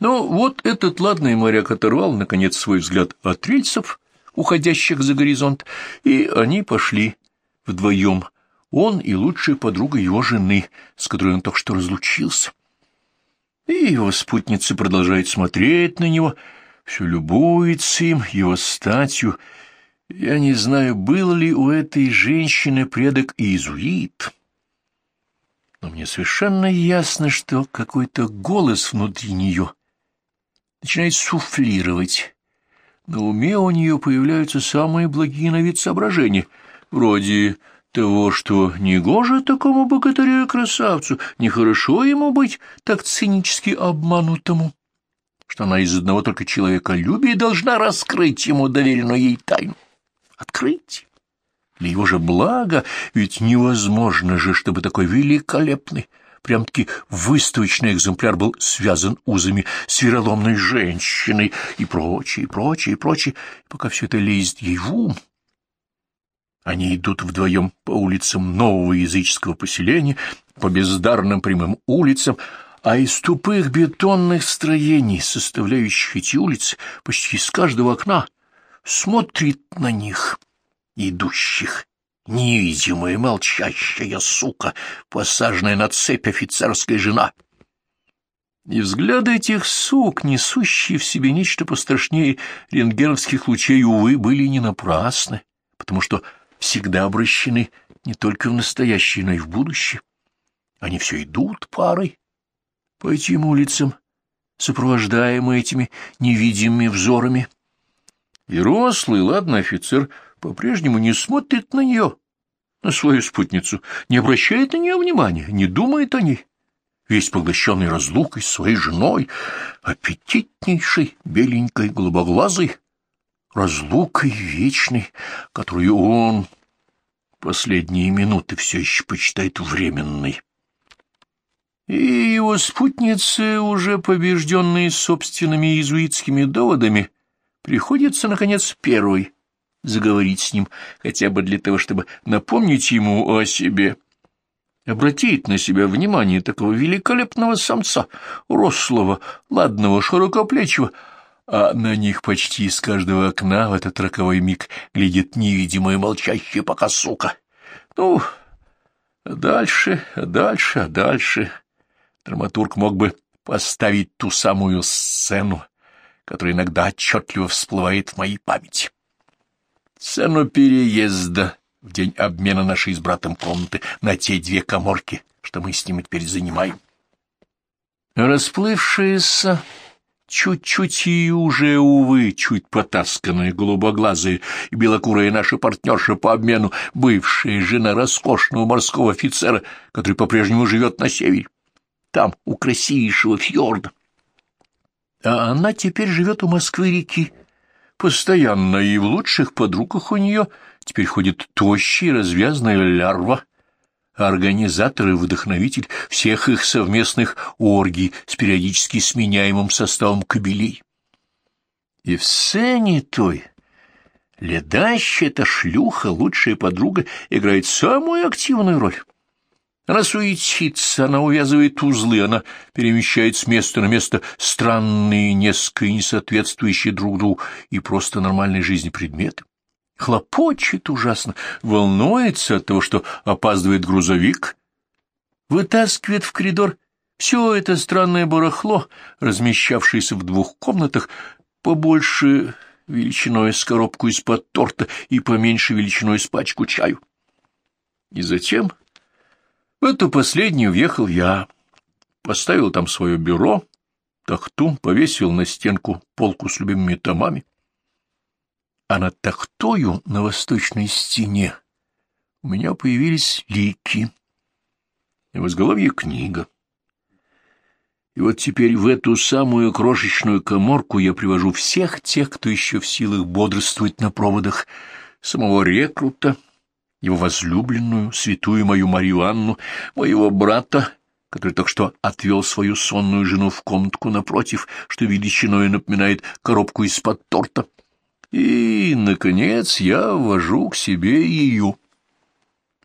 Но вот этот ладный моряк оторвал, наконец, свой взгляд от рельсов, уходящих за горизонт, и они пошли вдвоем, он и лучшая подруга его жены, с которой он только что разлучился. И его спутница продолжает смотреть на него, все любуется им, его статью. Я не знаю, был ли у этой женщины предок иезуит, но мне совершенно ясно, что какой-то голос внутри нее начинает суфлировать. На уме у нее появляются самые благие на вид соображения, вроде того, что негоже такому богатырю и красавцу, нехорошо ему быть так цинически обманутому, что она из одного только человеколюбия должна раскрыть ему доверенную ей тайну. Открыть. Для его же блага, ведь невозможно же, чтобы такой великолепный, прям-таки выставочный экземпляр был связан узами с вероломной женщиной и прочее, и прочее, и прочее, пока все это лезет ей в ум. Они идут вдвоем по улицам нового языческого поселения, по бездарным прямым улицам, а из тупых бетонных строений, составляющих эти улицы, почти из каждого окна, смотрит на них, идущих, невидимая молчащая сука, посаженная на цепь офицерская жена. И взгляды этих сук, несущие в себе нечто пострашнее рентгеновских лучей, увы, были не напрасны, потому что всегда обращены не только в настоящее, но и в будущее. Они все идут парой по этим улицам, сопровождаемые этими невидимыми взорами. И рослый, ладный офицер — по-прежнему не смотрит на нее, на свою спутницу, не обращает на нее внимания, не думает о ней. Весь поглощенный разлукой своей женой, аппетитнейшей, беленькой, голубоглазой, разлукой вечной, которую он последние минуты все еще почитает временной. И его спутницы, уже побежденные собственными иезуитскими доводами, приходится, наконец, первой — заговорить с ним, хотя бы для того, чтобы напомнить ему о себе. Обратить на себя внимание такого великолепного самца, рослого, ладного, широкоплечего, а на них почти из каждого окна в этот роковой миг глядит невидимая молчащая пока сука. Ну, а дальше, а дальше, а дальше драматург мог бы поставить ту самую сцену, которая иногда отчетливо всплывает в моей памяти. Цену переезда в день обмена нашей с братом комнаты на те две коморки, что мы с ним теперь занимаем. Расплывшиеся, чуть-чуть и уже, увы, чуть потасканная, голубоглазая и белокурая наша партнерша по обмену, бывшая жена роскошного морского офицера, который по-прежнему живет на севере, там, у красивейшего фьорда. А она теперь живет у Москвы-реки, Постоянно и в лучших подругах у нее теперь ходит тощая развязная лярва, организатор и вдохновитель всех их совместных оргий с периодически сменяемым составом кабелей. И в сцене той ледащая эта шлюха, лучшая подруга, играет самую активную роль. Она суетится, она увязывает узлы, она перемещает с места на место странные, несколько несоответствующие друг другу и просто нормальной жизни предметы. Хлопочет ужасно, волнуется от того, что опаздывает грузовик, вытаскивает в коридор все это странное барахло, размещавшееся в двух комнатах, побольше величиной с коробку из-под торта и поменьше величиной с пачку чаю. И затем в эту последнюю въехал я, поставил там свое бюро, тахту, повесил на стенку полку с любимыми томами. А над тахтою на восточной стене у меня появились лики, и в изголовье книга. И вот теперь в эту самую крошечную коморку я привожу всех тех, кто еще в силах бодрствовать на проводах, самого рекрута, его возлюбленную, святую мою Марию Анну, моего брата, который только что отвел свою сонную жену в комнатку напротив, что величиной напоминает коробку из-под торта. И, наконец, я ввожу к себе ее,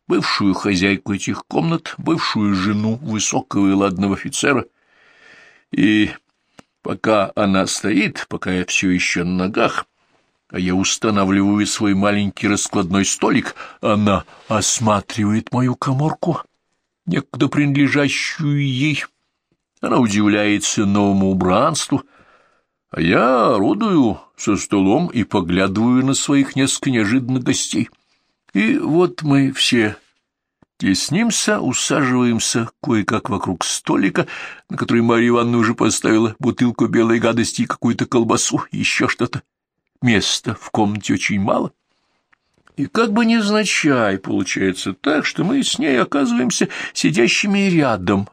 бывшую хозяйку этих комнат, бывшую жену высокого и ладного офицера, и Пока она стоит, пока я все еще на ногах, а я устанавливаю свой маленький раскладной столик, она осматривает мою коморку, некогда принадлежащую ей. Она удивляется новому убранству, а я орудую со столом и поглядываю на своих несколько неожиданных гостей. И вот мы все Теснимся, усаживаемся кое-как вокруг столика, на который Марья Ивановна уже поставила бутылку белой гадости и какую-то колбасу, еще что-то. Места в комнате очень мало. И как бы невзначай получается так, что мы с ней оказываемся сидящими рядом.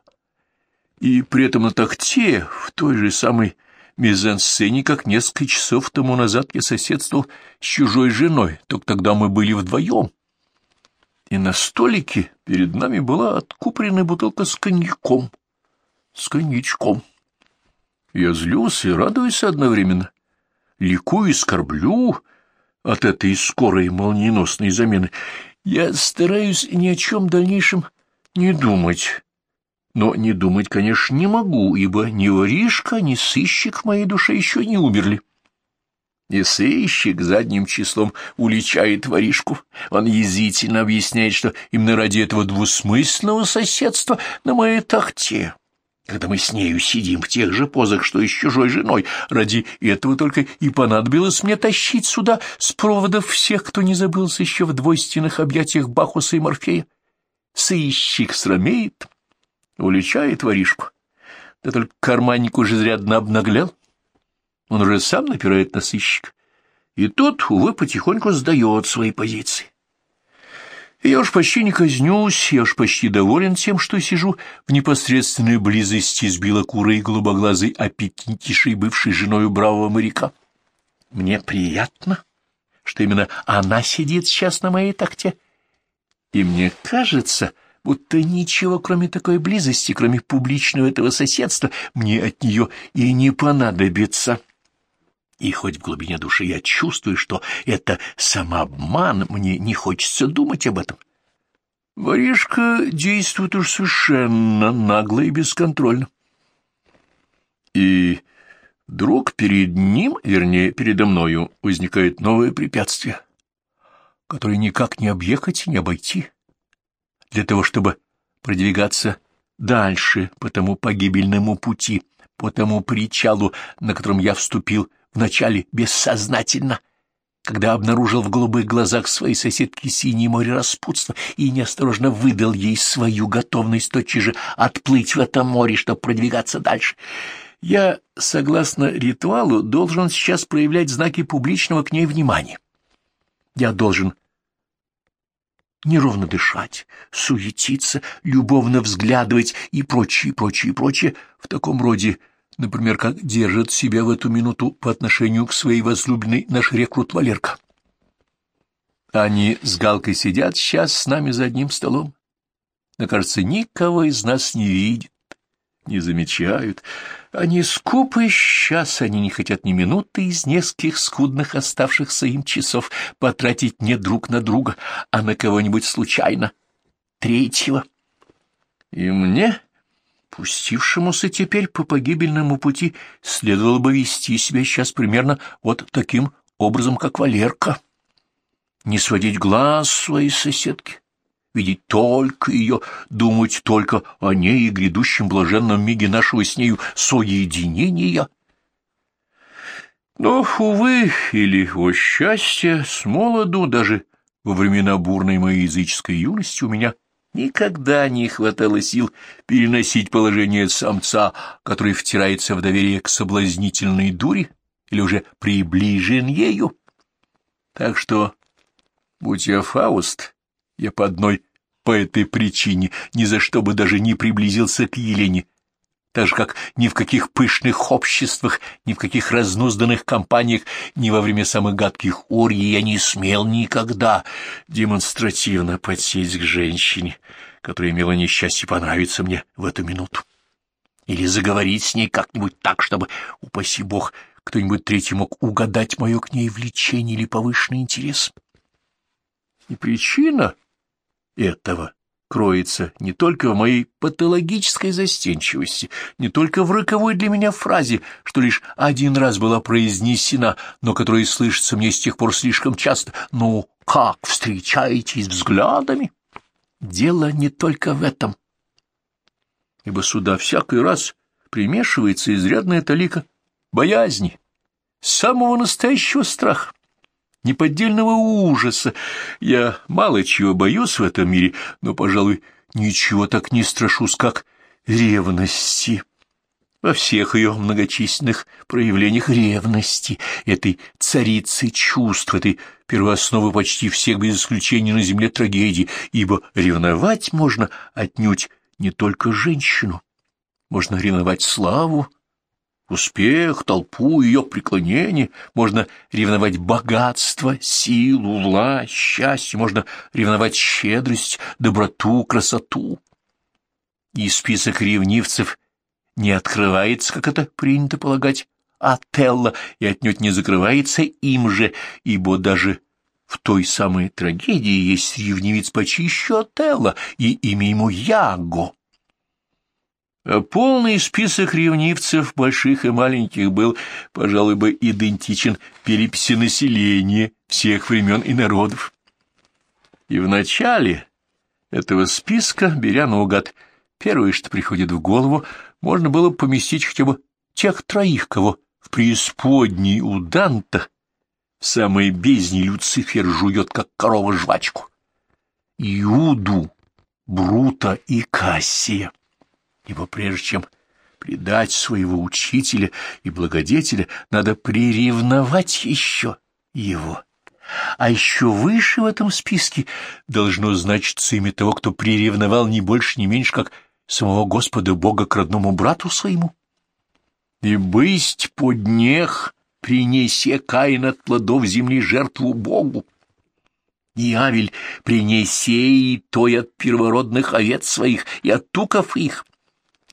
И при этом на тахте, в той же самой мизансцене, как несколько часов тому назад я соседствовал с чужой женой, только тогда мы были вдвоем и на столике перед нами была откупоренная бутылка с коньяком. С коньячком. Я злюсь и радуюсь одновременно. Ликую и скорблю от этой скорой молниеносной замены. Я стараюсь ни о чем дальнейшем не думать. Но не думать, конечно, не могу, ибо ни воришка, ни сыщик в моей душе еще не умерли и сыщик задним числом уличает воришку. Он язвительно объясняет, что именно ради этого двусмысленного соседства на моей тахте, когда мы с нею сидим в тех же позах, что и с чужой женой, ради этого только и понадобилось мне тащить сюда с проводов всех, кто не забылся еще в двойственных объятиях Бахуса и Морфея. Сыщик срамеет, уличает воришку. Да только карманник уже изрядно обнаглял он уже сам напирает на сыщик. И тот, увы, потихоньку сдает свои позиции. Я уж почти не казнюсь, я уж почти доволен тем, что сижу в непосредственной близости с белокурой голубоглазой аппетитнейшей бывшей женой бравого моряка. Мне приятно, что именно она сидит сейчас на моей такте. И мне кажется, будто ничего, кроме такой близости, кроме публичного этого соседства, мне от нее и не понадобится. И хоть в глубине души я чувствую, что это самообман, мне не хочется думать об этом. Воришка действует уж совершенно нагло и бесконтрольно. И вдруг перед ним, вернее, передо мною, возникает новое препятствие, которое никак не объехать и не обойти. Для того, чтобы продвигаться дальше по тому погибельному пути, по тому причалу, на котором я вступил вначале бессознательно, когда обнаружил в голубых глазах своей соседки синее море распутства и неосторожно выдал ей свою готовность тотчас же отплыть в это море, чтобы продвигаться дальше. Я, согласно ритуалу, должен сейчас проявлять знаки публичного к ней внимания. Я должен неровно дышать, суетиться, любовно взглядывать и прочее, прочее, прочее в таком роде например, как держит себя в эту минуту по отношению к своей возлюбленной наш рекрут Валерка. Они с Галкой сидят сейчас с нами за одним столом. Но, кажется, никого из нас не видят, не замечают. Они скупы сейчас, они не хотят ни минуты из нескольких скудных оставшихся им часов потратить не друг на друга, а на кого-нибудь случайно, третьего. И мне Пустившемуся теперь по погибельному пути следовало бы вести себя сейчас примерно вот таким образом, как Валерка. Не сводить глаз своей соседки, видеть только ее, думать только о ней и грядущем блаженном миге нашего с нею соединения. Но, увы, или, о счастье, с молоду, даже во времена бурной моей языческой юности у меня Никогда не хватало сил переносить положение самца, который втирается в доверие к соблазнительной дуре или уже приближен ею. Так что, будь я Фауст, я по одной по этой причине ни за что бы даже не приблизился к Елене, так же, как ни в каких пышных обществах, ни в каких разнузданных компаниях, ни во время самых гадких оргий я не смел никогда демонстративно подсесть к женщине, которая имела несчастье понравиться мне в эту минуту. Или заговорить с ней как-нибудь так, чтобы, упаси бог, кто-нибудь третий мог угадать мое к ней влечение или повышенный интерес. И причина этого кроется не только в моей патологической застенчивости, не только в роковой для меня фразе, что лишь один раз была произнесена, но которая слышится мне с тех пор слишком часто. «Ну, как встречаетесь взглядами?» Дело не только в этом, ибо сюда всякий раз примешивается изрядная талика боязни, самого настоящего страха неподдельного ужаса. Я мало чего боюсь в этом мире, но, пожалуй, ничего так не страшусь, как ревности. Во всех ее многочисленных проявлениях ревности, этой царицы чувств, этой первоосновы почти всех без исключения на земле трагедии, ибо ревновать можно отнюдь не только женщину. Можно ревновать славу, успех, толпу, ее преклонение, можно ревновать богатство, силу, власть, счастье, можно ревновать щедрость, доброту, красоту. И список ревнивцев не открывается, как это принято полагать, Отелло, и отнюдь не закрывается им же, ибо даже в той самой трагедии есть ревнивец почище Отелло, и имя ему Яго. А полный список ревнивцев, больших и маленьких, был, пожалуй, бы идентичен переписи населения всех времен и народов. И в начале этого списка, беря наугад первое, что приходит в голову, можно было поместить хотя бы тех троих, кого в преисподней у Данта в самой бездне Люцифер жует, как корова жвачку. Иуду, Брута и Кассия ибо прежде чем предать своего учителя и благодетеля, надо приревновать еще его. А еще выше в этом списке должно значиться имя того, кто приревновал не больше, не меньше, как самого Господа Бога к родному брату своему. И бысть поднех, принесе Каин от плодов земли жертву Богу. И Авель принесе и той от первородных овец своих и от туков их.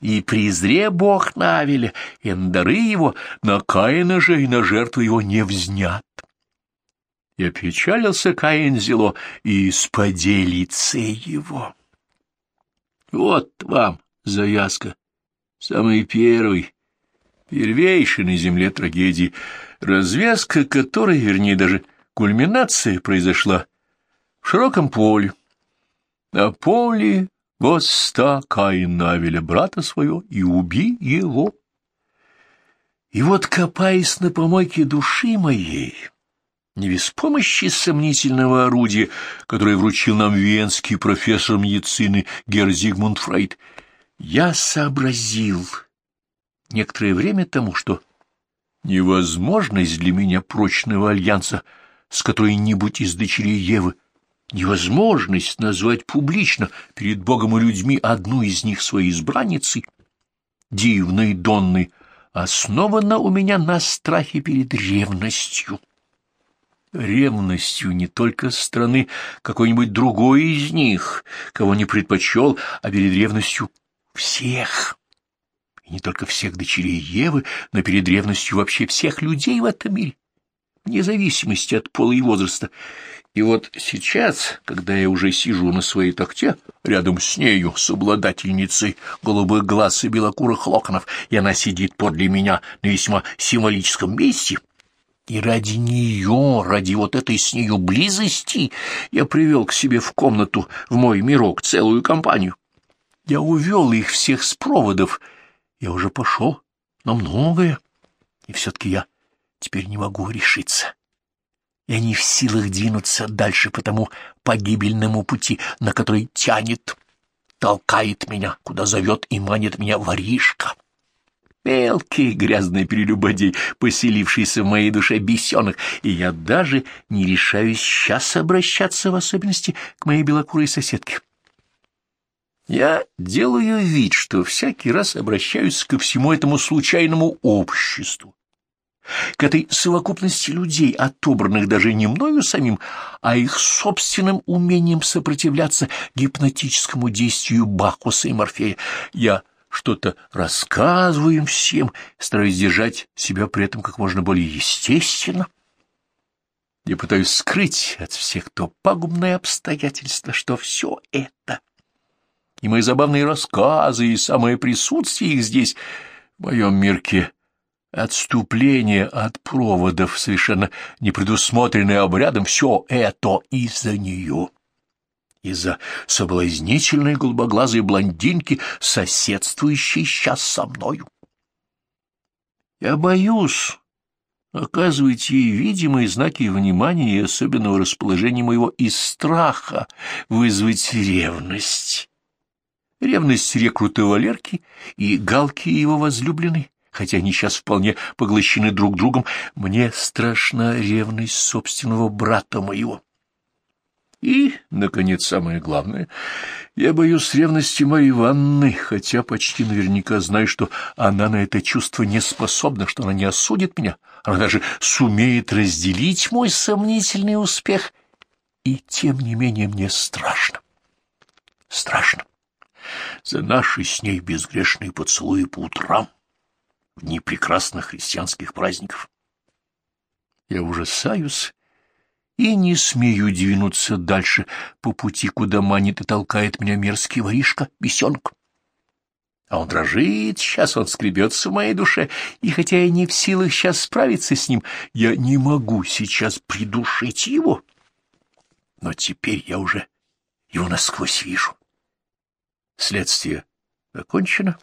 И презре Бог на Авеля, и на дары его, на Каина же и на жертву его не взнят. И опечалился Каин зело, и спаде лице его. Вот вам завязка, самый первый, первейший на земле трагедии, развязка которой, вернее, даже кульминация произошла в широком поле. На поле Восста Каин Навеля брата своего и уби его. И вот, копаясь на помойке души моей, не без помощи сомнительного орудия, которое вручил нам венский профессор медицины Герзигмунд Фрейд, я сообразил некоторое время тому, что невозможность для меня прочного альянса с которой-нибудь из дочерей Евы — невозможность назвать публично перед Богом и людьми одну из них своей избранницей, дивной Донной, основана у меня на страхе перед ревностью. Ревностью не только страны какой-нибудь другой из них, кого не предпочел, а перед ревностью всех. И не только всех дочерей Евы, но перед ревностью вообще всех людей в этом мире, вне зависимости от пола и возраста. И вот сейчас, когда я уже сижу на своей такте, рядом с нею, с обладательницей голубых глаз и белокурых локонов, и она сидит подле меня на весьма символическом месте, и ради нее, ради вот этой с нею близости, я привел к себе в комнату, в мой мирок, целую компанию. Я увел их всех с проводов. Я уже пошел на многое, и все-таки я теперь не могу решиться я не в силах двинуться дальше по тому погибельному пути, на который тянет, толкает меня, куда зовет и манит меня воришка. Мелкий грязный перелюбодей, поселившийся в моей душе бесенок, и я даже не решаюсь сейчас обращаться в особенности к моей белокурой соседке. Я делаю вид, что всякий раз обращаюсь ко всему этому случайному обществу, к этой совокупности людей, отобранных даже не мною самим, а их собственным умением сопротивляться гипнотическому действию Бакуса и Морфея. Я что-то рассказываю им всем, стараюсь держать себя при этом как можно более естественно. Я пытаюсь скрыть от всех то пагубное обстоятельство, что все это и мои забавные рассказы, и самое присутствие их здесь, в моем мирке, отступление от проводов, совершенно не предусмотренное обрядом, все это из-за нее из-за соблазнительной голубоглазой блондинки, соседствующей сейчас со мною. Я боюсь оказывать ей видимые знаки внимания и особенного расположения моего из страха вызвать ревность. Ревность рекрута Валерки и Галки его возлюбленной, хотя они сейчас вполне поглощены друг другом, мне страшна ревность собственного брата моего. И, наконец, самое главное, я боюсь ревности Марьи Ивановны, хотя почти наверняка знаю, что она на это чувство не способна, что она не осудит меня, она даже сумеет разделить мой сомнительный успех, и тем не менее мне страшно. Страшно. За наши с ней безгрешные поцелуи по утрам, в дни прекрасных христианских праздников. Я ужасаюсь и не смею двинуться дальше по пути, куда манит и толкает меня мерзкий воришка, бесенок. А он дрожит, сейчас он скребется в моей душе, и хотя я не в силах сейчас справиться с ним, я не могу сейчас придушить его. Но теперь я уже его насквозь вижу. Следствие окончено.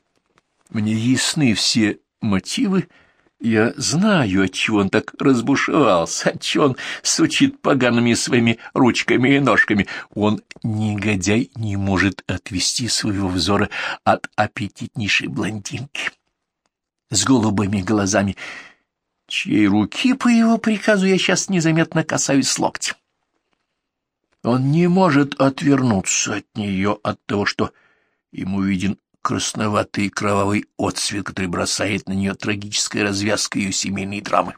Мне ясны все мотивы, я знаю, отчего он так разбушевался, отчего он сучит погаными своими ручками и ножками. Он, негодяй, не может отвести своего взора от аппетитнейшей блондинки с голубыми глазами, чьей руки по его приказу я сейчас незаметно касаюсь локтя. Он не может отвернуться от нее от того, что ему виден красноватый кровавый отсвет, который бросает на нее трагическая развязка ее семейной драмы.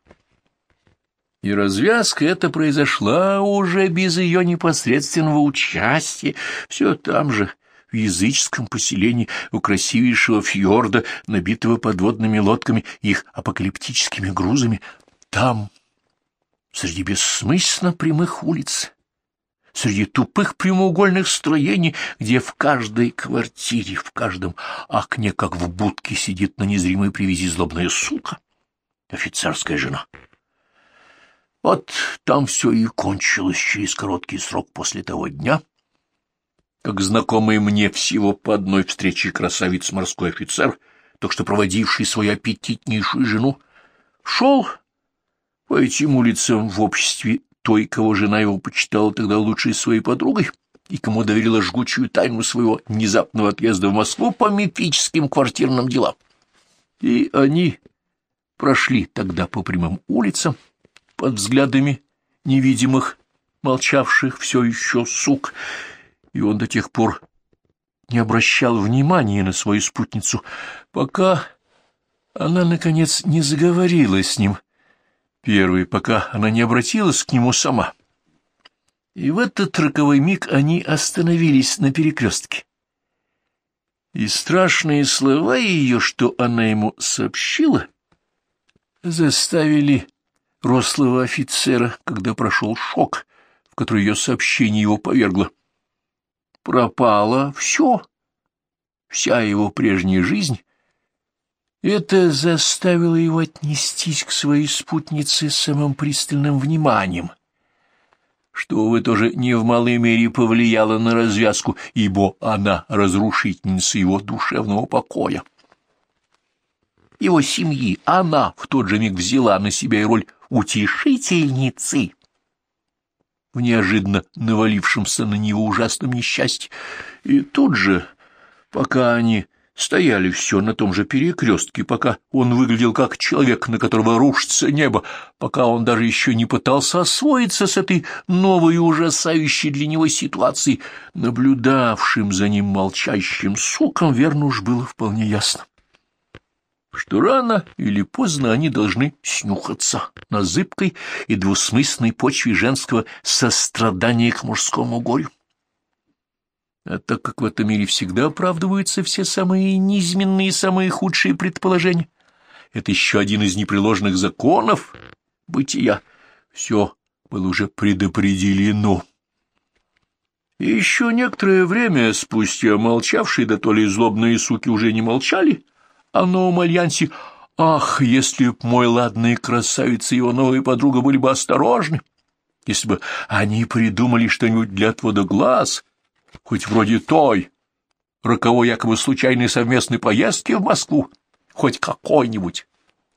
И развязка эта произошла уже без ее непосредственного участия, все там же, в языческом поселении у красивейшего фьорда, набитого подводными лодками их апокалиптическими грузами. Там, среди бессмысленно прямых улиц, среди тупых прямоугольных строений, где в каждой квартире, в каждом окне, как в будке, сидит на незримой привязи злобная сука, офицерская жена. Вот там все и кончилось через короткий срок после того дня, как знакомый мне всего по одной встрече красавец морской офицер, только что проводивший свою аппетитнейшую жену, шел по этим улицам в обществе той, кого жена его почитала тогда лучшей своей подругой, и кому доверила жгучую тайну своего внезапного отъезда в Москву по мифическим квартирным делам. И они прошли тогда по прямым улицам, под взглядами невидимых, молчавших все еще сук, и он до тех пор не обращал внимания на свою спутницу, пока она, наконец, не заговорила с ним, Первый, пока она не обратилась к нему сама. И в этот роковой миг они остановились на перекрестке. И страшные слова ее, что она ему сообщила, заставили рослого офицера, когда прошел шок, в который ее сообщение его повергло. Пропало все, вся его прежняя жизнь, это заставило его отнестись к своей спутнице с самым пристальным вниманием, что, увы, тоже не в малой мере повлияло на развязку, ибо она разрушительница его душевного покоя. Его семьи она в тот же миг взяла на себя и роль утешительницы в неожиданно навалившемся на него ужасном несчастье, и тут же, пока они стояли все на том же перекрестке, пока он выглядел как человек, на которого рушится небо, пока он даже еще не пытался освоиться с этой новой и ужасающей для него ситуацией, наблюдавшим за ним молчащим суком, верно уж было вполне ясно что рано или поздно они должны снюхаться на зыбкой и двусмысленной почве женского сострадания к мужскому горю. А так как в этом мире всегда оправдываются все самые низменные и самые худшие предположения, это еще один из непреложных законов бытия. Все было уже предопределено. И еще некоторое время спустя молчавшие, да то ли злобные суки уже не молчали, а в новом альянсе «Ах, если б мой ладный красавица и его новая подруга были бы осторожны!» если бы они придумали что-нибудь для отвода глаз, хоть вроде той, роковой якобы случайной совместной поездки в Москву, хоть какой-нибудь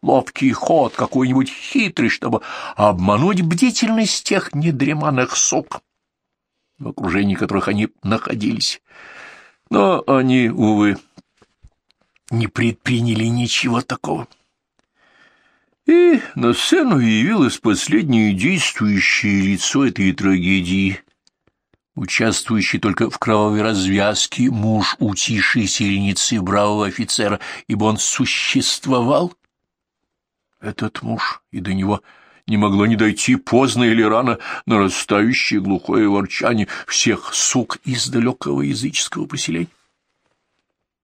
ловкий ход, какой-нибудь хитрый, чтобы обмануть бдительность тех недреманных сук, в окружении которых они находились. Но они, увы, не предприняли ничего такого. И на сцену явилось последнее действующее лицо этой трагедии, участвующий только в кровавой развязке муж утишей сельницы бравого офицера, ибо он существовал. Этот муж, и до него не могло не дойти поздно или рано нарастающее глухое ворчание всех сук из далекого языческого поселения.